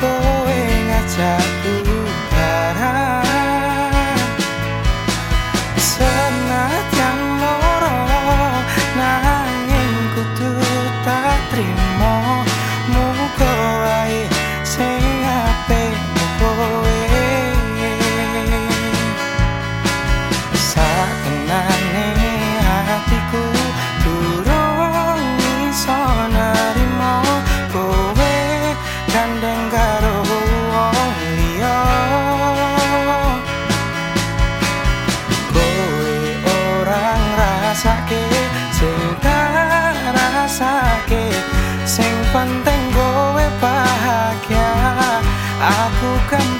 kowe ngajak penting gue bahagia. Aku gampang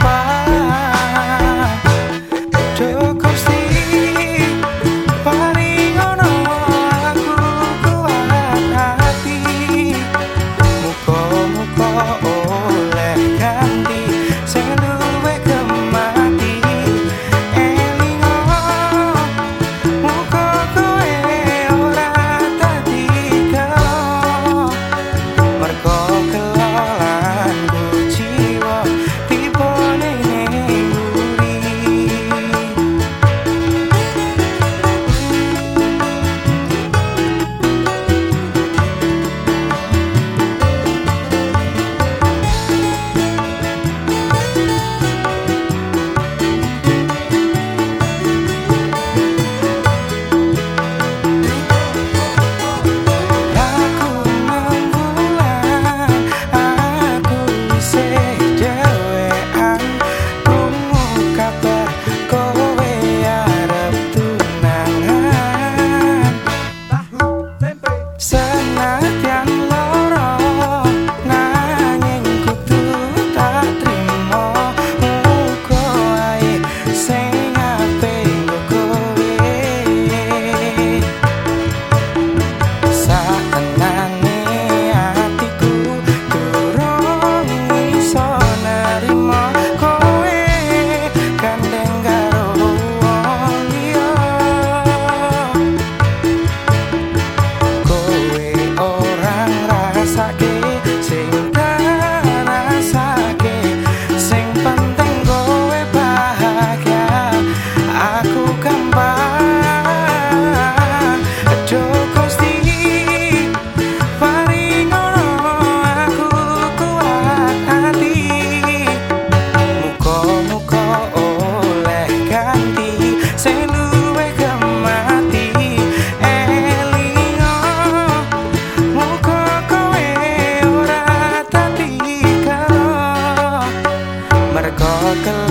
walk alone.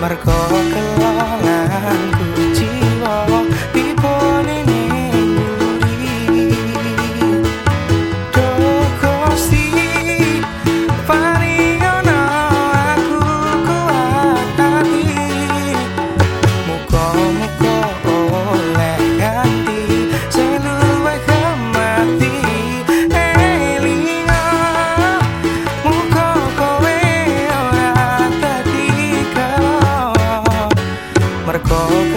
mergo call.